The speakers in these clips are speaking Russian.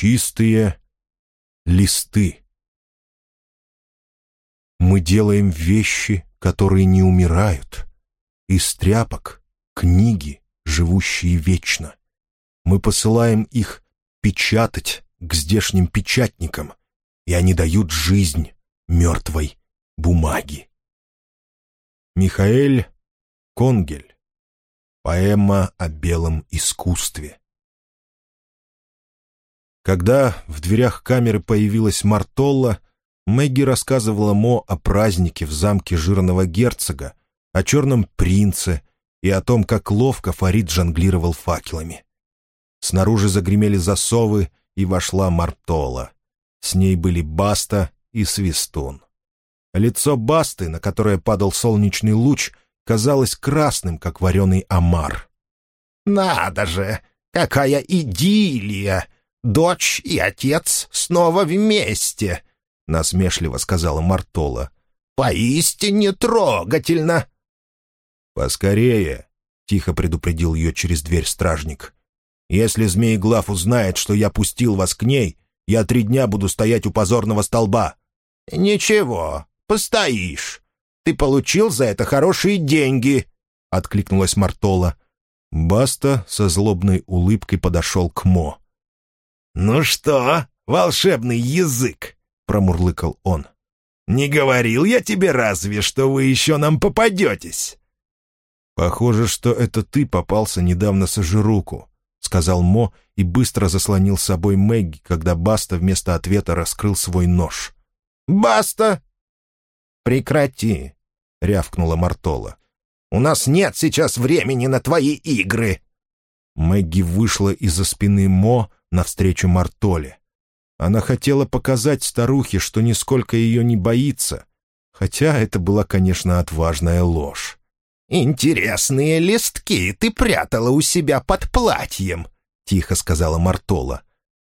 чистые листы. Мы делаем вещи, которые не умирают. Из тряпок — книги, живущие вечно. Мы посылаем их печатать к здешним печатникам, и они дают жизнь мертвой бумаги. Михаэль Конгель. Поэма о белом искусстве. Когда в дверях камеры появилась Мартолла, Мэгги рассказывала Мо о празднике в замке жирного герцога, о черном принце и о том, как ловко Фарид жонглировал факелами. Снаружи загремели засовы, и вошла Мартола. С ней были Баста и Свистун. Лицо Басты, на которое падал солнечный луч, казалось красным, как вареный омар. «Надо же! Какая идиллия! Дочь и отец снова вместе!» — насмешливо сказала Мартола. «Поистине трогательно!» «Поскорее!» — тихо предупредил ее через дверь стражник. «Если Змееглав узнает, что я пустил вас к ней, я три дня буду стоять у позорного столба». «Ничего, постоишь. Ты получил за это хорошие деньги», — откликнулась Мартола. Баста со злобной улыбкой подошел к Мо. «Ну что, волшебный язык?» — промурлыкал он. «Не говорил я тебе разве, что вы еще нам попадетесь?» «Похоже, что это ты попался недавно с Ажируку», — сказал Мо и быстро заслонил с собой Мэгги, когда Баста вместо ответа раскрыл свой нож. «Баста!» «Прекрати!» — рявкнула Мартола. «У нас нет сейчас времени на твои игры!» Мэгги вышла из-за спины Мо навстречу Мартоле. Она хотела показать старухе, что нисколько ее не боится, хотя это была, конечно, отважная ложь. «Интересные листки ты прятала у себя под платьем», — тихо сказала Мартола.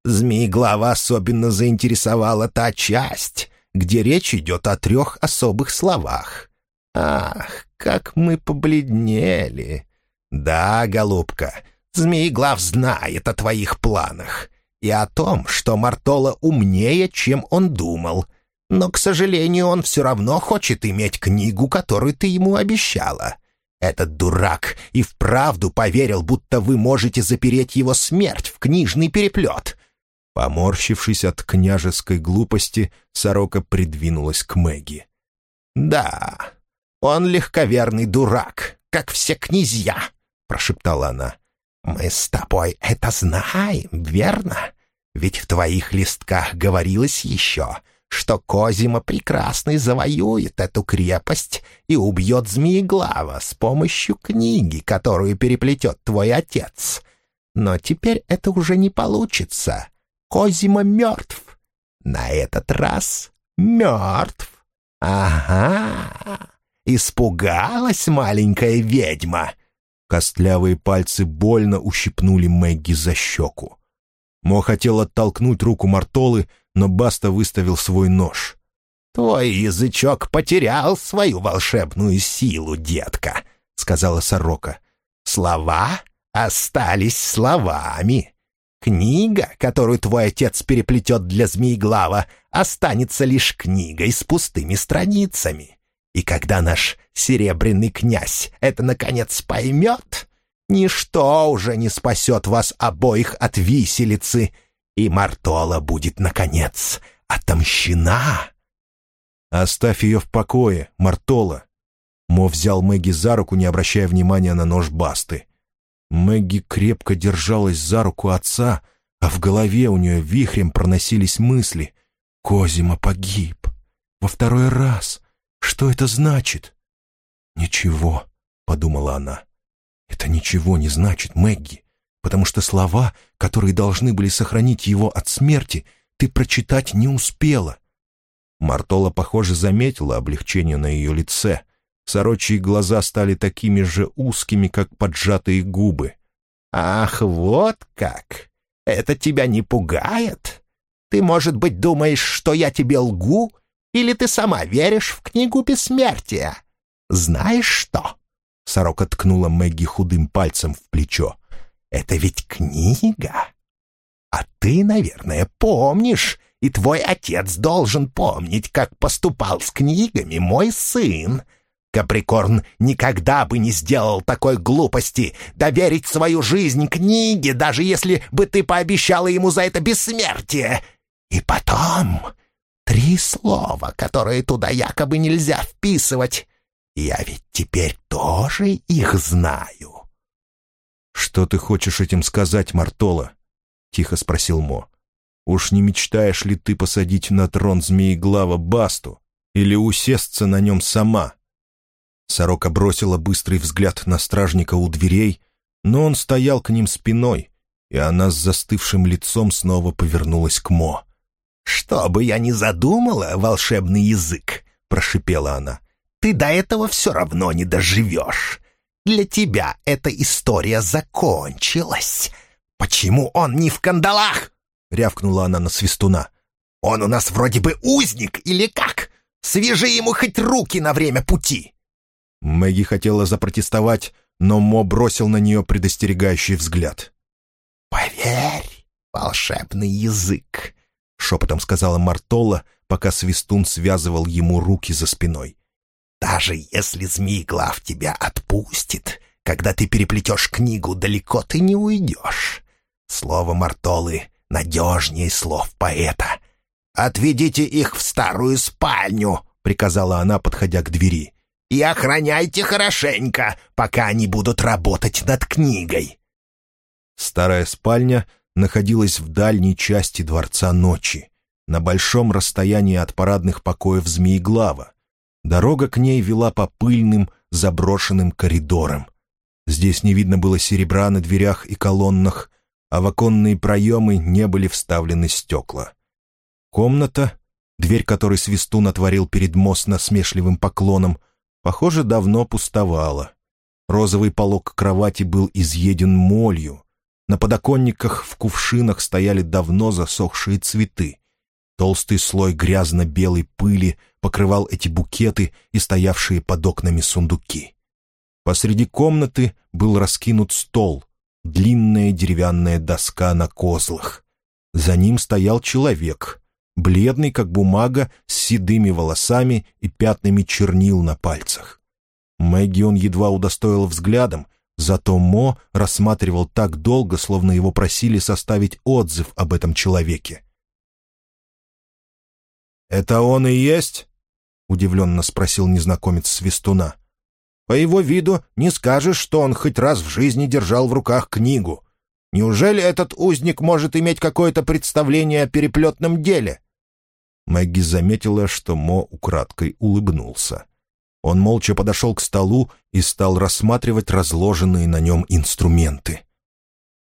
«Змееглава особенно заинтересовала та часть, где речь идет о трех особых словах. Ах, как мы побледнели! Да, голубка, Змееглав знает о твоих планах и о том, что Мартола умнее, чем он думал. Но, к сожалению, он все равно хочет иметь книгу, которую ты ему обещала. Этот дурак и вправду поверил, будто вы можете запереть его смерть в книжный переплет. Поморщившись от княжеской глупости, сорока придвинулась к Мэгги. «Да, он легковерный дурак, как все князья», — прошептала она. «Мы с тобой это знаем, верно? Ведь в твоих листках говорилось еще, что Козима Прекрасный завоюет эту крепость и убьет Змееглава с помощью книги, которую переплетет твой отец. Но теперь это уже не получится. Козима мертв. На этот раз мертв. Ага, испугалась маленькая ведьма. Костлявые пальцы больно ущипнули Мэгги за щеку. Мо хотел оттолкнуть руку Мартолы, но Баста выставил свой нож. «Твой язычок потерял свою волшебную силу, детка», — сказала сорока. «Слова остались словами. Книга, которую твой отец переплетет для Змееглава, останется лишь книгой с пустыми страницами. И когда наш серебряный князь это, наконец, поймет, ничто уже не спасет вас обоих от виселицы, и Мартола будет, наконец, отомщена. «Оставь ее в покое, Мартола!» Мо взял Мэгги за руку, не обращая внимания на нож Басты. Мэгги крепко держалась за руку отца, а в голове у нее вихрем проносились мысли. «Козима погиб. Во второй раз. Что это значит?» «Ничего», — подумала она. «Это ничего не значит, Мэгги, потому что слова, которые должны были сохранить его от смерти, ты прочитать не успела». Мартола, похоже, заметила облегчение на ее лице. Сорочьи глаза стали такими же узкими, как поджатые губы. «Ах, вот как! Это тебя не пугает? Ты, может быть, думаешь, что я тебе лгу или ты сама веришь в книгу бессмертия? Знаешь что?» Сорока ткнула Мэгги худым пальцем в плечо. «Это ведь книга. А ты, наверное, помнишь, и твой отец должен помнить, как поступал с книгами мой сын. Каприкорн никогда бы не сделал такой глупости доверить свою жизнь книге, даже если бы ты пообещала ему за это бессмертие. И потом три слова, которые туда якобы нельзя вписывать. Я ведь теперь тоже их знаю. «Что ты хочешь этим сказать, Мартола?» — тихо спросил Мо. «Уж не мечтаешь ли ты посадить на трон змееглава Басту или усесться на нем сама?» Сорока бросила быстрый взгляд на стражника у дверей, но он стоял к ним спиной, и она с застывшим лицом снова повернулась к Мо. «Что бы я ни задумала, волшебный язык!» — прошипела она. «Ты до этого все равно не доживешь. Для тебя эта история закончилась. Почему он не в кандалах?» — рявкнула она на свистуна. «Он у нас вроде бы узник или как? Свяжи ему хоть руки на время пути!» Мэгги хотела запротестовать, но Мо бросил на нее предостерегающий взгляд. «Поверь, волшебный язык!» — шепотом сказала Мартола, пока Свистун связывал ему руки за спиной. «Даже если Змееглав тебя отпустит, когда ты переплетешь книгу, далеко ты не уйдешь. Слово Мартолы надежнее слов поэта. «Отведите их в старую спальню», — приказала она, подходя к двери и охраняйте хорошенько, пока они будут работать над книгой». Старая спальня находилась в дальней части Дворца Ночи, на большом расстоянии от парадных покоев Змееглава. Дорога к ней вела по пыльным, заброшенным коридорам. Здесь не видно было серебра на дверях и колоннах, а в оконные проемы не были вставлены стекла. Комната, дверь которой Свистун отворил перед мост насмешливым поклоном — похоже, давно пустовала. Розовый полог кровати был изъеден молью. На подоконниках в кувшинах стояли давно засохшие цветы. Толстый слой грязно-белой пыли покрывал эти букеты и стоявшие под окнами сундуки. Посреди комнаты был раскинут стол, длинная деревянная доска на козлах. За ним стоял человек, бледный, как бумага, с седыми волосами и пятнами чернил на пальцах. Мэгги он едва удостоил взглядом, зато Мо рассматривал так долго, словно его просили составить отзыв об этом человеке. «Это он и есть?» — удивленно спросил незнакомец Свистуна. «По его виду не скажешь, что он хоть раз в жизни держал в руках книгу. Неужели этот узник может иметь какое-то представление о переплетном деле?» Мэгги заметила, что Мо украдкой улыбнулся. Он молча подошел к столу и стал рассматривать разложенные на нем инструменты.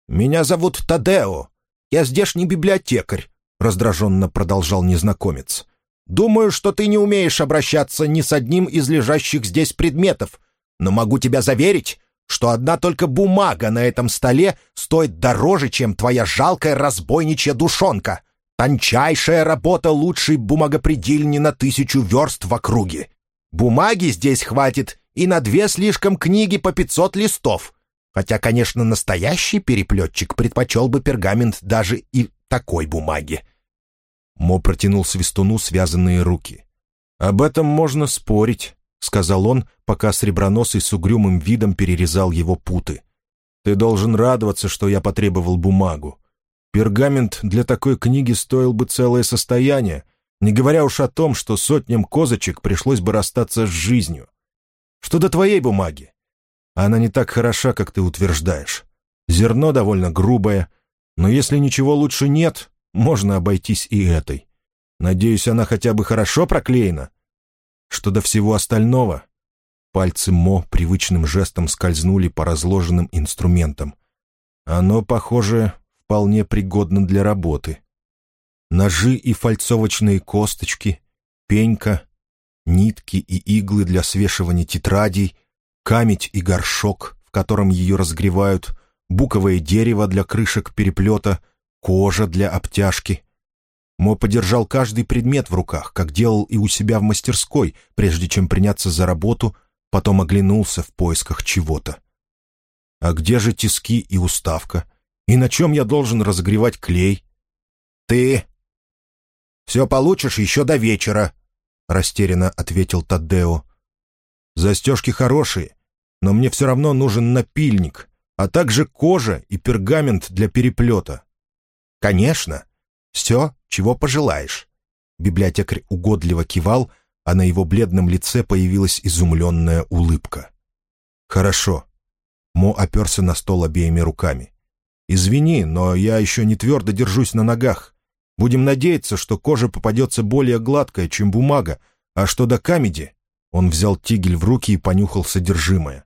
«Меня зовут Тадео. Я здешний библиотекарь», — раздраженно продолжал незнакомец. «Думаю, что ты не умеешь обращаться ни с одним из лежащих здесь предметов, но могу тебя заверить, что одна только бумага на этом столе стоит дороже, чем твоя жалкая разбойничья душонка. Тончайшая работа лучшей бумагопредельни на тысячу верст в округе. Бумаги здесь хватит и на две слишком книги по пятьсот листов. Хотя, конечно, настоящий переплетчик предпочел бы пергамент даже и такой бумаги. Мо протянул свистуну связанные руки. «Об этом можно спорить», — сказал он, пока Среброносый с угрюмым видом перерезал его путы. «Ты должен радоваться, что я потребовал бумагу. Пергамент для такой книги стоил бы целое состояние, не говоря уж о том, что сотням козочек пришлось бы расстаться с жизнью. Что до твоей бумаги? Она не так хороша, как ты утверждаешь. Зерно довольно грубое, но если ничего лучше нет, можно обойтись и этой. Надеюсь, она хотя бы хорошо проклеена. Что до всего остального, пальцы Мо привычным жестом скользнули по разложенным инструментам. Оно, похоже, вполне пригодна для работы. Ножи и фальцовочные косточки, пенька, нитки и иглы для свешивания тетрадей, камедь и горшок, в котором ее разгревают, буковое дерево для крышек переплета, кожа для обтяжки. Мо подержал каждый предмет в руках, как делал и у себя в мастерской, прежде чем приняться за работу, потом оглянулся в поисках чего-то. А где же тиски и уставка? И на чем я должен разогревать клей? Ты все получишь еще до вечера, растерянно ответил Таддео. Застежки хорошие, но мне все равно нужен напильник, а также кожа и пергамент для переплета. Конечно, все, чего пожелаешь. Библиотекарь угодливо кивал, а на его бледном лице появилась изумленная улыбка. «Хорошо». Мо оперся на стол обеими руками. «Извини, но я еще не твердо держусь на ногах. Будем надеяться, что кожа попадется более гладкая, чем бумага, а что до камеди...» Он взял тигель в руки и понюхал содержимое.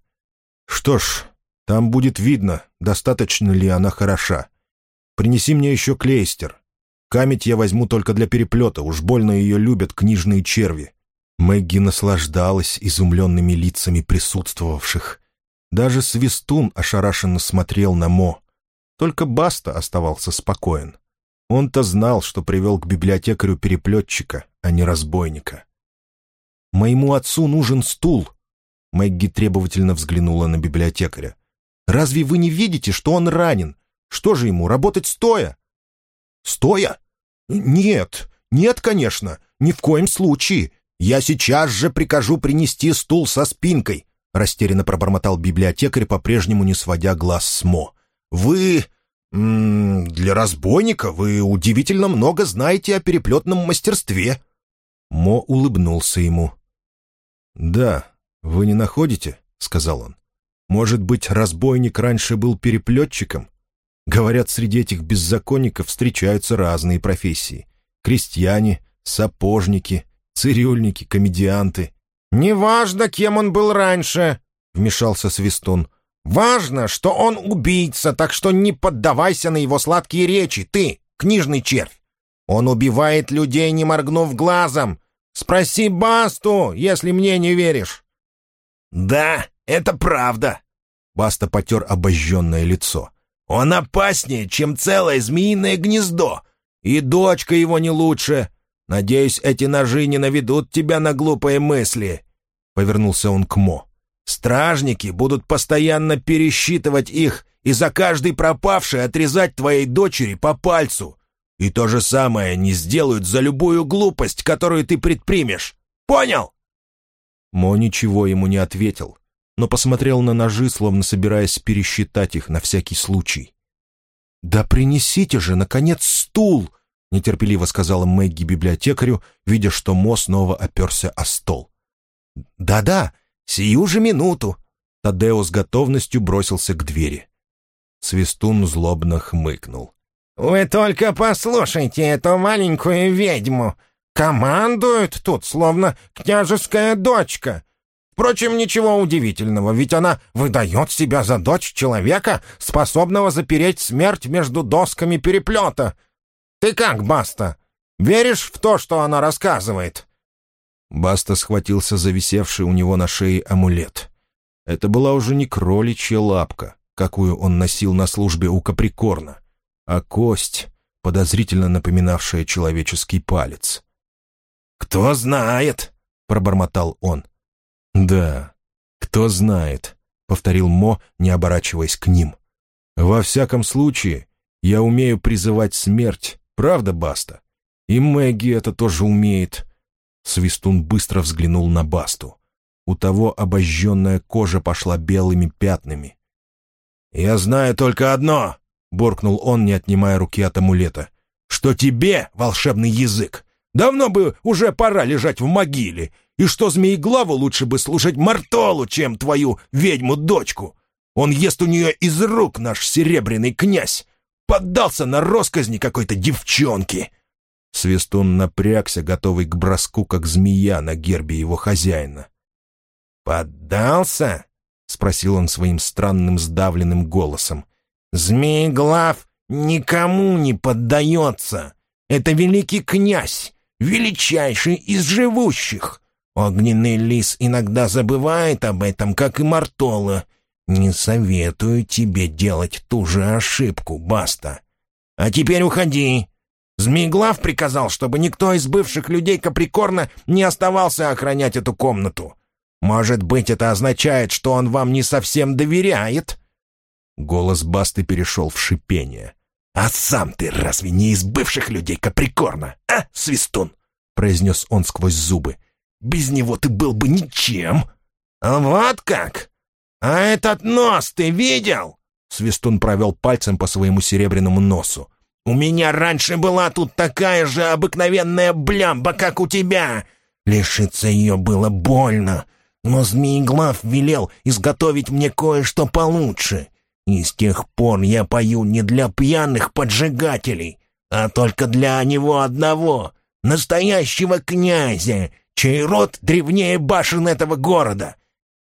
«Что ж, там будет видно, достаточно ли она хороша. Принеси мне еще клейстер. Камедь я возьму только для переплета, уж больно ее любят книжные черви». Мэгги наслаждалась изумленными лицами присутствовавших. Даже Свистун ошарашенно смотрел на Мо. Только Баста оставался спокоен. Он-то знал, что привел к библиотекарю переплетчика, а не разбойника. «Моему отцу нужен стул!» Мэгги требовательно взглянула на библиотекаря. «Разве вы не видите, что он ранен? Что же ему, работать стоя?» «Стоя? Нет, нет, конечно, ни в коем случае. Я сейчас же прикажу принести стул со спинкой», растерянно пробормотал библиотекарь, по-прежнему не сводя глаз с Мо. «Вы... Для разбойника вы удивительно много знаете о переплетном мастерстве». Мо улыбнулся ему. «Да, вы не находите?» — сказал он. «Может быть, разбойник раньше был переплетчиком? Говорят, среди этих беззаконников встречаются разные профессии. Крестьяне, сапожники, цирюльники, комедианты. «Неважно, кем он был раньше», — вмешался Свистун. «Важно, что он убийца, так что не поддавайся на его сладкие речи, ты, книжный червь. Он убивает людей, не моргнув глазом. Спроси Басту, если мне не веришь». «Да, это правда», — Баста потер обожженное лицо. Он опаснее, чем целое змеиное гнездо. И дочка его не лучше. Надеюсь, эти ножи не наведут тебя на глупые мысли». Повернулся он к Мо. «Стражники будут постоянно пересчитывать их и за каждый пропавший отрезать твоей дочери по пальцу. И то же самое они сделают за любую глупость, которую ты предпримешь. Понял?» Мо ничего ему не ответил но посмотрел на ножи, словно собираясь пересчитать их на всякий случай. «Да принесите же, наконец, стул!» — нетерпеливо сказала Мэгги библиотекарю, видя, что Мо снова оперся о стол. «Да-да, сию же минуту!» Тадео с готовностью бросился к двери. Свистун злобно хмыкнул. «Вы только послушайте эту маленькую ведьму! Командует тут, словно княжеская дочка! Впрочем, ничего удивительного, ведь она выдает себя за дочь человека, способного запереть смерть между досками переплета. Ты как, Баста, веришь в то, что она рассказывает?» Баста схватился за висевший у него на шее амулет. Это была уже не кроличья лапка, какую он носил на службе у Каприкорна, а кость, подозрительно напоминавшая человеческий палец. «Кто знает?» — пробормотал он. «Да, кто знает», — повторил Мо, не оборачиваясь к ним. «Во всяком случае, я умею призывать смерть, правда, Баста? И Мэгги это тоже умеет». Свистун быстро взглянул на Басту. У того обожженная кожа пошла белыми пятнами. «Я знаю только одно», — буркнул он, не отнимая руки от амулета, «что тебе, волшебный язык, давно бы уже пора лежать в могиле, и что Змееглаву лучше бы слушать Мартолу, чем твою ведьму-дочку. Он ест у нее из рук наш серебряный князь. Поддался на росказни какой-то девчонки». Свистун напрягся, готовый к броску, как змея на гербе его хозяина. «Поддался?» — спросил он своим странным сдавленным голосом. «Змееглав никому не поддается. Это великий князь, величайший из живущих. Огненный лис иногда забывает об этом, как и Мартола. Не советую тебе делать ту же ошибку, Баста. А теперь уходи. Змееглав приказал, чтобы никто из бывших людей Каприкорна не оставался охранять эту комнату. Может быть, это означает, что он вам не совсем доверяет?» Голос Басты перешел в шипение. «А сам ты разве не из бывших людей Каприкорна, а, Свистун?» произнес он сквозь зубы. «Без него ты был бы ничем!» «Вот как? А этот нос ты видел?» Свистун провел пальцем по своему серебряному носу. «У меня раньше была тут такая же обыкновенная блямба, как у тебя. Лишиться ее было больно, но Змееглав велел изготовить мне кое-что получше. И с тех пор я пою не для пьяных поджигателей, а только для него одного, настоящего князя, чей род древнее башен этого города.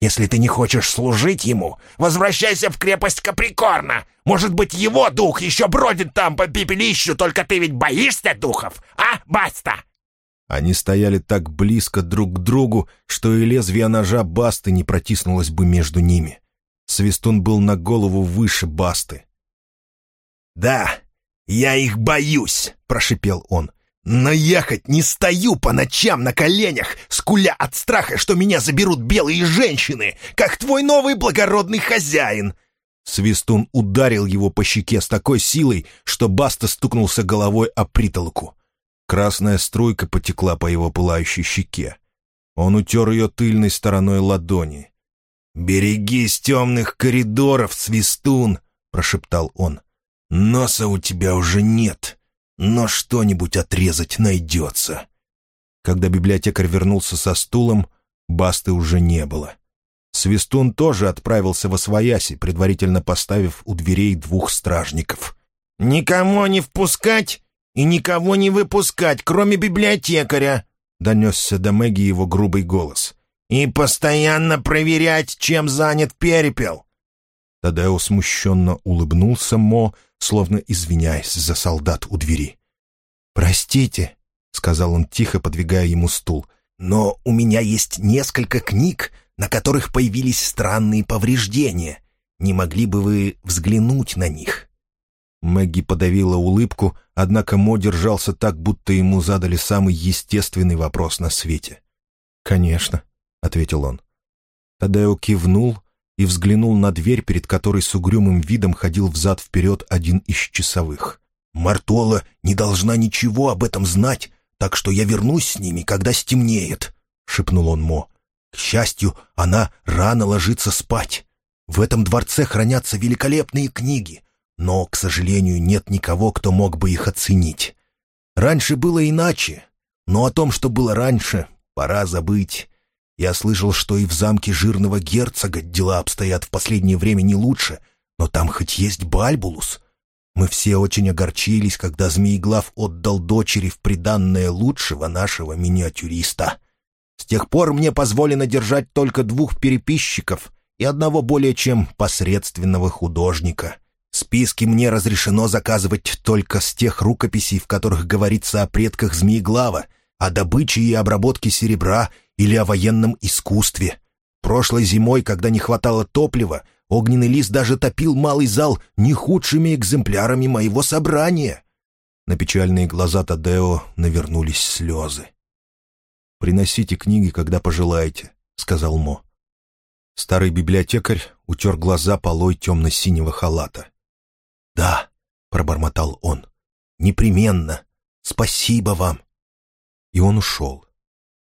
Если ты не хочешь служить ему, возвращайся в крепость Каприкорна. Может быть, его дух еще бродит там по пепелищу, только ты ведь боишься духов, а, Баста?» Они стояли так близко друг к другу, что и лезвие ножа Басты не протиснулось бы между ними. Свистун был на голову выше Басты. «Да, я их боюсь», — прошипел он. «Но ехать не стою по ночам на коленях, скуля от страха, что меня заберут белые женщины, как твой новый благородный хозяин». Свистун ударил его по щеке с такой силой, что Баста стукнулся головой о притолоку. Красная струйка потекла по его пылающей щеке. Он утер ее тыльной стороной ладони. «Берегись темных коридоров, свистун!» — прошептал он. «Носа у тебя уже нет, но что-нибудь отрезать найдется». Когда библиотекарь вернулся со стулом, Басты уже не было. Свистун тоже отправился во свояси, предварительно поставив у дверей двух стражников. «Никому не впускать и никого не выпускать, кроме библиотекаря!» — донесся до Мэгги его грубый голос и постоянно проверять, чем занят перепел». Тадео смущенно улыбнулся Мо, словно извиняясь за солдат у двери. «Простите», — сказал он тихо, подвигая ему стул, «но у меня есть несколько книг, на которых появились странные повреждения. Не могли бы вы взглянуть на них?» Мэгги подавила улыбку, однако Мо держался так, будто ему задали самый естественный вопрос на свете. «Конечно», — ответил он. Тадео кивнул и взглянул на дверь, перед которой с угрюмым видом ходил взад-вперед один из часовых. «Мартола не должна ничего об этом знать, так что я вернусь с ними, когда стемнеет», — шепнул он Мо. «К счастью, она рано ложится спать. В этом дворце хранятся великолепные книги, но, к сожалению, нет никого, кто мог бы их оценить. Раньше было иначе, но о том, что было раньше, пора забыть. Я слышал, что и в замке жирного герцога дела обстоят в последнее время не лучше, но там хоть есть Бальбулус. Мы все очень огорчились, когда Змееглав отдал дочери в приданное лучшего нашего миниатюриста. С тех пор мне позволено держать только двух переписчиков и одного более чем посредственного художника. Списки мне разрешено заказывать только с тех рукописей, в которых говорится о предках Змееглава, о добыче и обработке серебра или о военном искусстве. Прошлой зимой, когда не хватало топлива, огненный лис даже топил малый зал не худшими экземплярами моего собрания. На печальные глаза Тадео навернулись слезы. «Приносите книги, когда пожелаете», — сказал Мо. Старый библиотекарь утер глаза полой темно-синего халата. «Да», — пробормотал он, — «непременно. Спасибо вам». И он ушел.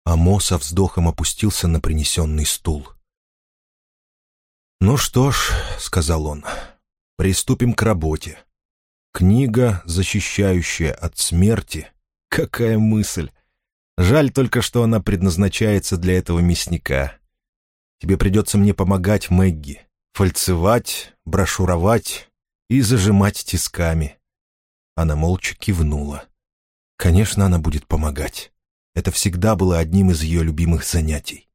Амо со вздохом опустился на принесенный стул. «Ну что ж», — сказал он, — «приступим к работе. Книга, защищающая от смерти. Какая мысль! Жаль только, что она предназначается для этого мясника. Тебе придется мне помогать, Мэгги, фальцевать, брошюровать и зажимать тисками». Она молча кивнула. «Конечно, она будет помогать». Это всегда было одним из ее любимых занятий.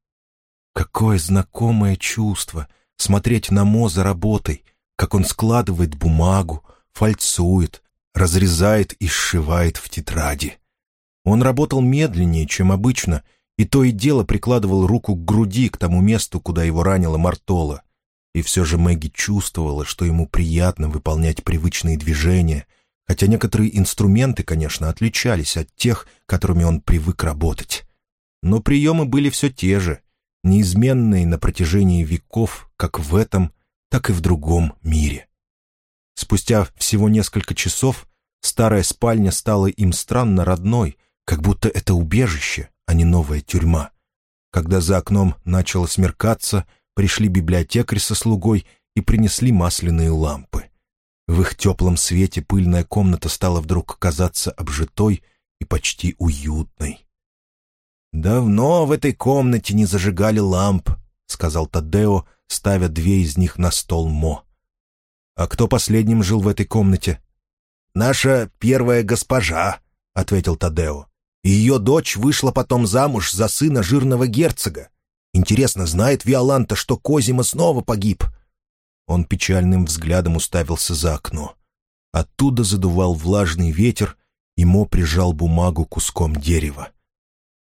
Какое знакомое чувство смотреть на Мо за работой, как он складывает бумагу, фальцует, разрезает и сшивает в тетради. Он работал медленнее, чем обычно, и то и дело прикладывал руку к груди, к тому месту, куда его ранила Мартола. И все же Мэгги чувствовала, что ему приятно выполнять привычные движения, хотя некоторые инструменты, конечно, отличались от тех, которыми он привык работать. Но приемы были все те же, неизменные на протяжении веков как в этом, так и в другом мире. Спустя всего несколько часов старая спальня стала им странно родной, как будто это убежище, а не новая тюрьма. Когда за окном начало смеркаться, пришли библиотекарь со слугой и принесли масляные лампы. В их теплом свете пыльная комната стала вдруг казаться обжитой и почти уютной. «Давно в этой комнате не зажигали ламп», — сказал Тадео, ставя две из них на стол Мо. «А кто последним жил в этой комнате?» «Наша первая госпожа», — ответил Тадео. «Ее дочь вышла потом замуж за сына жирного герцога. Интересно, знает Виоланта, что Козима снова погиб?» Он печальным взглядом уставился за окно. Оттуда задувал влажный ветер, и Мо прижал бумагу куском дерева.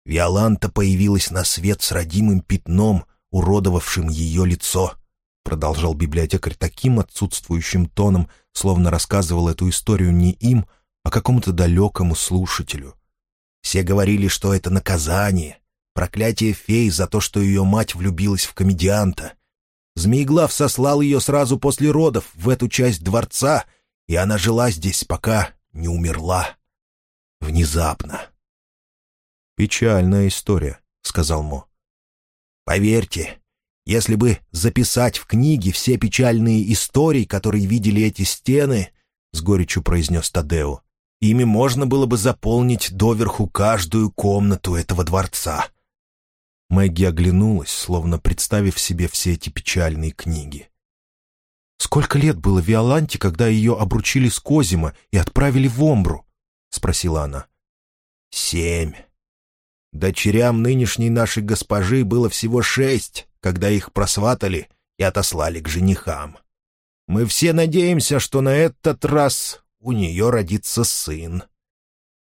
Виоланта появилась на свет с родимым пятном, уродовавшим ее лицо, продолжал библиотекарь таким отсутствующим тоном, словно рассказывал эту историю не им, а какому-то далекому слушателю. Все говорили, что это наказание, проклятие фей за то, что ее мать влюбилась в комедианта. Змееглав сослал ее сразу после родов в эту часть дворца, и она жила здесь, пока не умерла. Внезапно. «Печальная история», — сказал Мо. «Поверьте, если бы записать в книге все печальные истории, которые видели эти стены, — с горечью произнес Тадео, — ими можно было бы заполнить доверху каждую комнату этого дворца». Мэгги оглянулась, словно представив себе все эти печальные книги. «Сколько лет было Виоланте, когда ее обручили с Козима и отправили в Омбру?» — спросила она. «Семь», Дочерям нынешней нашей госпожи было всего шесть, когда их просватали и отослали к женихам. Мы все надеемся, что на этот раз у нее родится сын».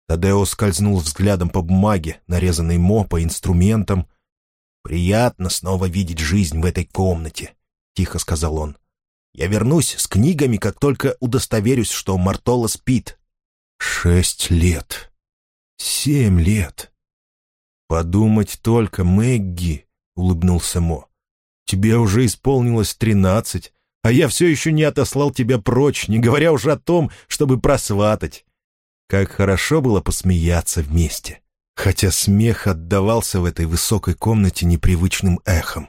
Тадео скользнул взглядом по бумаге, нарезанной мо по инструментам. «Приятно снова видеть жизнь в этой комнате», — тихо сказал он. «Я вернусь с книгами, как только удостоверюсь, что Мартола спит». «Шесть лет. Семь лет. «Подумать только, Мэгги!» — улыбнулся Мо. «Тебе уже исполнилось тринадцать, а я все еще не отослал тебя прочь, не говоря уже о том, чтобы просватать. Как хорошо было посмеяться вместе, хотя смех отдавался в этой высокой комнате непривычным эхом.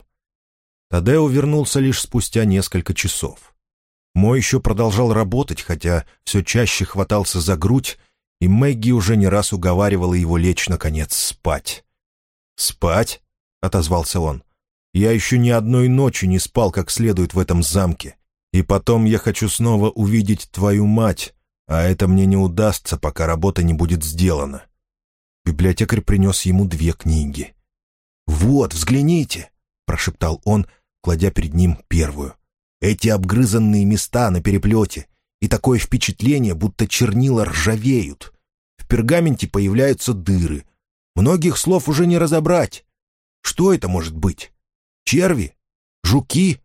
Тадео вернулся лишь спустя несколько часов. Мо еще продолжал работать, хотя все чаще хватался за грудь, и Мэгги уже не раз уговаривала его лечь, наконец, спать. «Спать?» — отозвался он. «Я еще ни одной ночи не спал как следует в этом замке. И потом я хочу снова увидеть твою мать, а это мне не удастся, пока работа не будет сделана». Библиотекарь принес ему две книги. «Вот, взгляните!» — прошептал он, кладя перед ним первую. «Эти обгрызанные места на переплете, и такое впечатление, будто чернила ржавеют. В пергаменте появляются дыры, Многих слов уже не разобрать. Что это может быть? Черви? Жуки?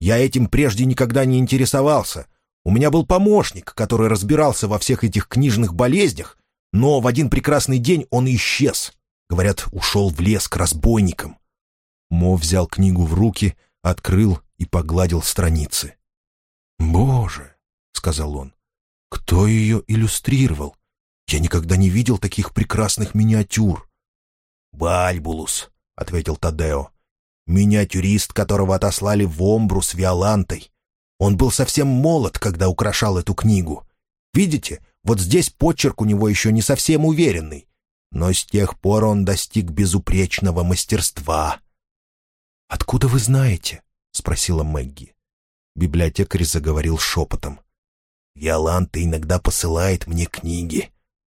Я этим прежде никогда не интересовался. У меня был помощник, который разбирался во всех этих книжных болезнях, но в один прекрасный день он исчез. Говорят, ушел в лес к разбойникам. Мо взял книгу в руки, открыл и погладил страницы. «Боже!» — сказал он. «Кто ее иллюстрировал? Я никогда не видел таких прекрасных миниатюр». «Бальбулус», — ответил Тадео. «Миниатюрист, которого отослали в Омбру с Виолантой. Он был совсем молод, когда украшал эту книгу. Видите, вот здесь почерк у него еще не совсем уверенный. Но с тех пор он достиг безупречного мастерства». «Откуда вы знаете?» — спросила Мэгги. Библиотекарь заговорил шепотом. «Виоланта иногда посылает мне книги.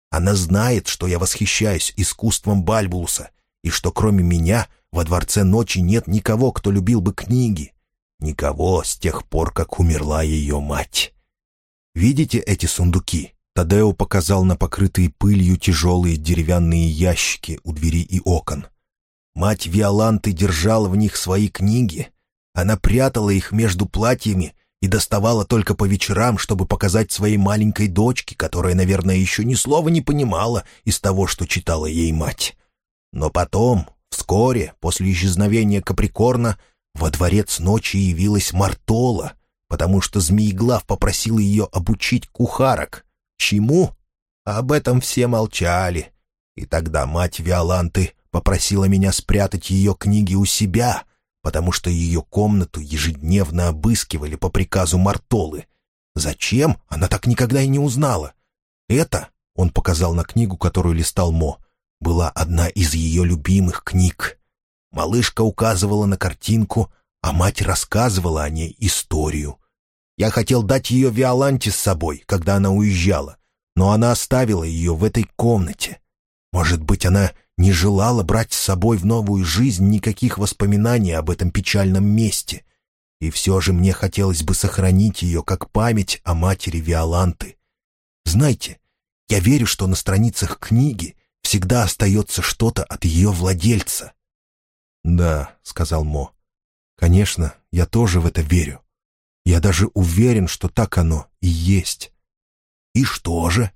Она знает, что я восхищаюсь искусством Бальбулуса, и что кроме меня во Дворце Ночи нет никого, кто любил бы книги. Никого с тех пор, как умерла ее мать. Видите эти сундуки? Тадео показал на покрытые пылью тяжелые деревянные ящики у двери и окон. Мать Виоланты держала в них свои книги. Она прятала их между платьями и доставала только по вечерам, чтобы показать своей маленькой дочке, которая, наверное, еще ни слова не понимала из того, что читала ей мать. Но потом, вскоре, после исчезновения Каприкорна, во дворец ночи явилась Мартола, потому что Змееглав попросил ее обучить кухарок. Чему? Об этом все молчали. И тогда мать Виоланты попросила меня спрятать ее книги у себя, потому что ее комнату ежедневно обыскивали по приказу Мартолы. Зачем, она так никогда и не узнала. Это, он показал на книгу, которую листал Мо, была одна из ее любимых книг. Малышка указывала на картинку, а мать рассказывала о ней историю. Я хотел дать ее Виоланте с собой, когда она уезжала, но она оставила ее в этой комнате. Может быть, она не желала брать с собой в новую жизнь никаких воспоминаний об этом печальном месте. И все же мне хотелось бы сохранить ее как память о матери Виоланты. Знаете, я верю, что на страницах книги всегда остается что-то от ее владельца. «Да», — сказал Мо, — «конечно, я тоже в это верю. Я даже уверен, что так оно и есть». «И что же?»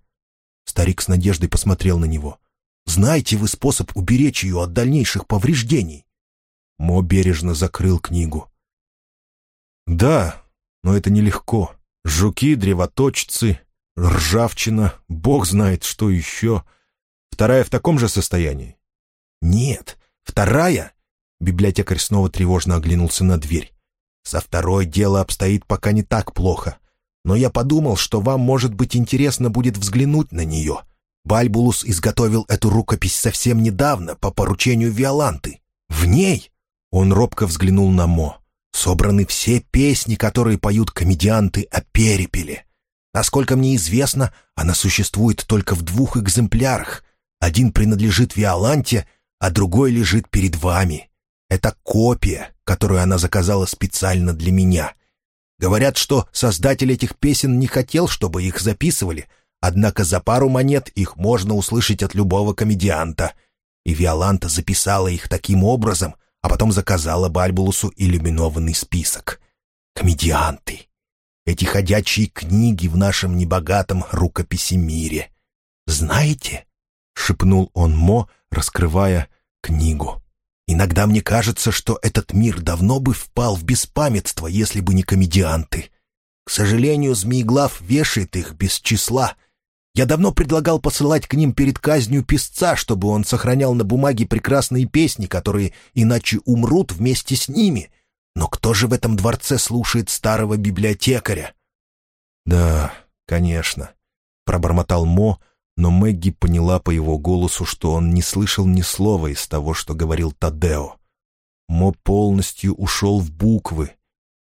Старик с надеждой посмотрел на него. Знаете вы способ уберечь ее от дальнейших повреждений?» Мо бережно закрыл книгу. «Да, но это нелегко. Жуки, древоточцы, ржавчина, бог знает, что еще. Вторая в таком же состоянии?» «Нет, вторая...» Библиотекарь снова тревожно оглянулся на дверь. «Со второй дело обстоит пока не так плохо. Но я подумал, что вам, может быть, интересно будет взглянуть на нее. Бальбулус изготовил эту рукопись совсем недавно по поручению Виоланты. В ней, он робко взглянул на Мо, собраны все песни, которые поют комедианты о перепеле. Насколько мне известно, она существует только в двух экземплярах. Один принадлежит Виоланте, а другой лежит перед вами. Это копия, которую она заказала специально для меня. Говорят, что создатель этих песен не хотел, чтобы их записывали — Однако за пару монет их можно услышать от любого комедианта. И Виоланта записала их таким образом, а потом заказала Бальбулусу иллюминованный список. Комедианты. Эти ходячие книги в нашем небогатом рукописи мире. «Знаете?» — шепнул он Мо, раскрывая книгу. «Иногда мне кажется, что этот мир давно бы впал в беспамятство, если бы не комедианты. К сожалению, Змееглав вешает их без числа — я давно предлагал посылать к ним перед казнью писца, чтобы он сохранял на бумаге прекрасные песни, которые иначе умрут вместе с ними. Но кто же в этом дворце слушает старого библиотекаря?» «Да, конечно», — пробормотал Мо, но Мэгги поняла по его голосу, что он не слышал ни слова из того, что говорил Тадео. Мо полностью ушел в буквы,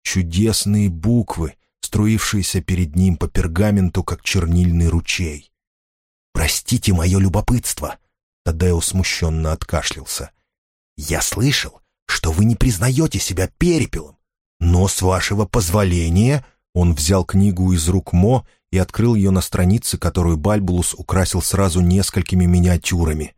чудесные буквы, струившийся перед ним по пергаменту, как чернильный ручей. «Простите мое любопытство», — Тадео смущенно откашлялся. «Я слышал, что вы не признаете себя перепелом, но с вашего позволения...» Он взял книгу из рук Мо и открыл ее на странице, которую Бальбулус украсил сразу несколькими миниатюрами.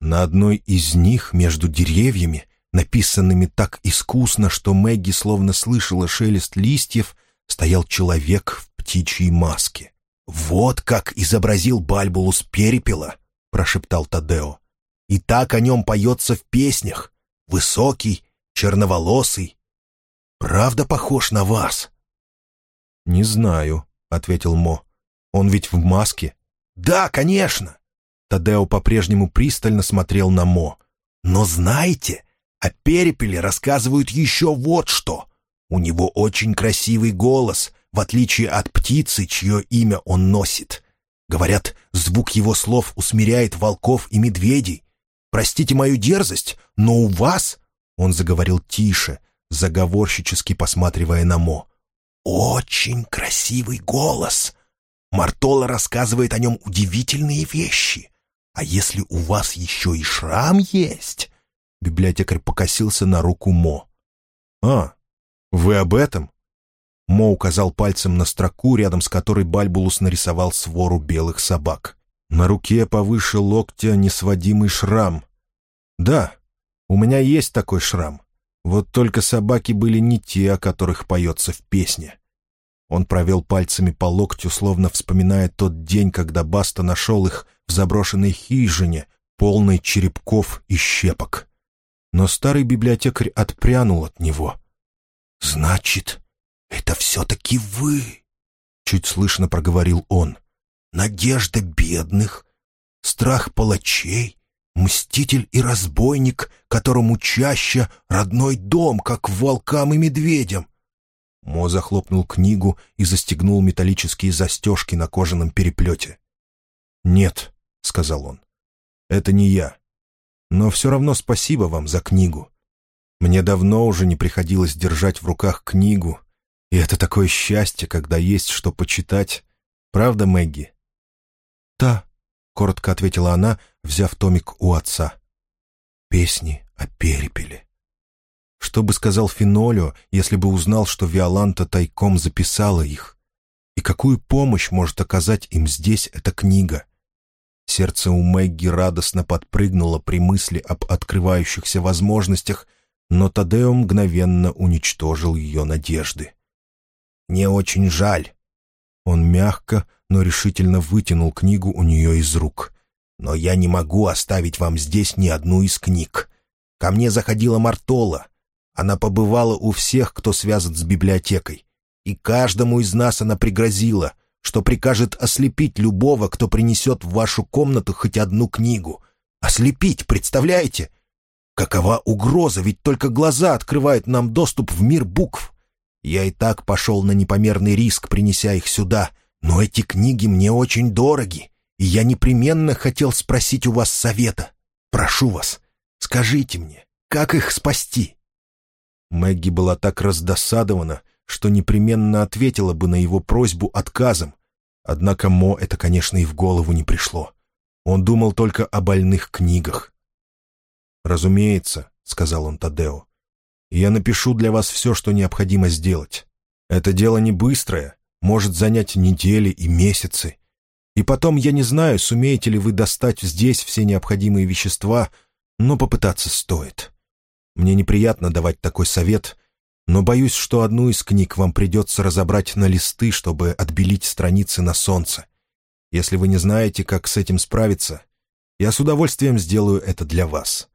На одной из них, между деревьями, написанными так искусно, что Мэгги словно слышала шелест листьев, стоял человек в птичьей маске. «Вот как изобразил Бальбулус перепела», — прошептал Тадео. «И так о нем поется в песнях. Высокий, черноволосый. Правда похож на вас?» «Не знаю», — ответил Мо. «Он ведь в маске?» «Да, конечно!» Тадео по-прежнему пристально смотрел на Мо. «Но знаете, о перепеле рассказывают еще вот что. У него очень красивый голос, в отличие от птицы, чье имя он носит. Говорят, звук его слов усмиряет волков и медведей. Простите мою дерзость, но у вас...» Он заговорил тише, заговорщически посматривая на Мо. «Очень красивый голос. Мартола рассказывает о нем удивительные вещи. А если у вас еще и шрам есть...» Библиотекарь покосился на руку Мо. «А, «Вы об этом?» Мо указал пальцем на строку, рядом с которой Бальбулус нарисовал свору белых собак. На руке повыше локтя несводимый шрам. «Да, у меня есть такой шрам. Вот только собаки были не те, о которых поется в песне». Он провел пальцами по локтю, словно вспоминая тот день, когда Баста нашел их в заброшенной хижине, полной черепков и щепок. Но старый библиотекарь отпрянул от него — «Значит, это все-таки вы!» Чуть слышно проговорил он. «Надежда бедных, страх палачей, мститель и разбойник, которому чаще родной дом, как волкам и медведям. Мо захлопнул книгу и застегнул металлические застежки на кожаном переплете. «Нет», — сказал он, — «это не я. Но все равно спасибо вам за книгу. Мне давно уже не приходилось держать в руках книгу, и это такое счастье, когда есть что почитать. Правда, Мэгги?» «Да», — коротко ответила она, взяв томик у отца. «Песни о перепеле». Что бы сказал Финолио, если бы узнал, что Виоланта тайком записала их? И какую помощь может оказать им здесь эта книга? Сердце у Мэгги радостно подпрыгнуло при мысли об открывающихся возможностях, но Тадео мгновенно уничтожил ее надежды. «Не очень жаль». Он мягко, но решительно вытянул книгу у нее из рук. «Но я не могу оставить вам здесь ни одну из книг. Ко мне заходила Мартола. Она побывала у всех, кто связан с библиотекой. И каждому из нас она пригрозила, что прикажет ослепить любого, кто принесет в вашу комнату хоть одну книгу. Ослепить, представляете? Какова угроза, ведь только глаза открывают нам доступ в мир букв. Я и так пошел на непомерный риск, принеся их сюда, но эти книги мне очень дороги, и я непременно хотел спросить у вас совета. Прошу вас, скажите мне, как их спасти?» Мэгги была так раздосадована, что непременно ответила бы на его просьбу отказом. Однако Мо это, конечно, и в голову не пришло. Он думал только о больных книгах. «Разумеется», — сказал он Тадео, — «я напишу для вас все, что необходимо сделать. Это дело не быстрое, может занять недели и месяцы. И потом я не знаю, сумеете ли вы достать здесь все необходимые вещества, но попытаться стоит. Мне неприятно давать такой совет, но боюсь, что одну из книг вам придется разобрать на листы, чтобы отбелить страницы на солнце. Если вы не знаете, как с этим справиться, я с удовольствием сделаю это для вас.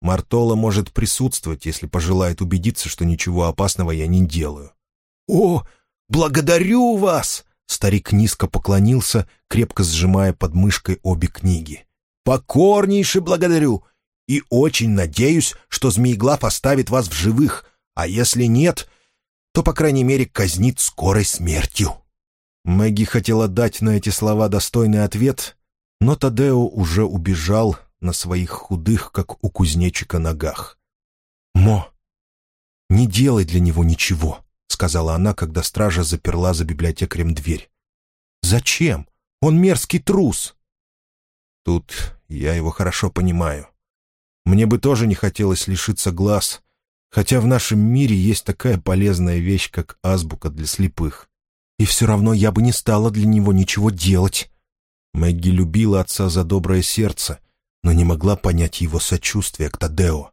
Мартола может присутствовать, если пожелает убедиться, что ничего опасного я не делаю». «О, благодарю вас!» Старик низко поклонился, крепко сжимая под мышкой обе книги. «Покорнейше благодарю! и очень надеюсь, что Змееглав оставит вас в живых, а если нет, то, по крайней мере, казнит скорой смертью». Мэгги хотела дать на эти слова достойный ответ, но Тадео уже убежал на своих худых, как у кузнечика, ногах. «Мо, не делай для него ничего», — сказала она, когда стража заперла за библиотекарем дверь. «Зачем? Он мерзкий трус». Тут я его хорошо понимаю. Мне бы тоже не хотелось лишиться глаз, хотя в нашем мире есть такая полезная вещь, как азбука для слепых. И все равно я бы не стала для него ничего делать. Мэгги любила отца за доброе сердце, но не могла понять его сочувствия к Тадео.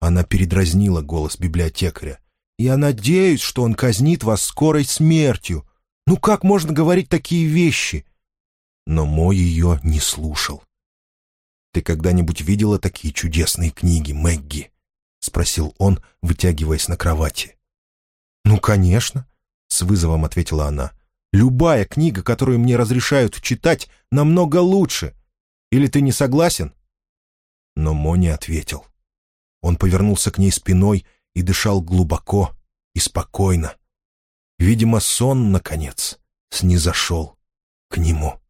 Она передразнила голос библиотекаря. «Я надеюсь, что он казнит вас скорой смертью. Ну как можно говорить такие вещи?» Но Мо ее не слушал. «Ты когда-нибудь видела такие чудесные книги, Мэгги?» — спросил он, вытягиваясь на кровати. «Ну, конечно», — с вызовом ответила она. «Любая книга, которую мне разрешают читать, намного лучше. Или ты не согласен?» Но Мо не ответил. Он повернулся к ней спиной и дышал глубоко и спокойно. Видимо, сон, наконец, снизошел к нему.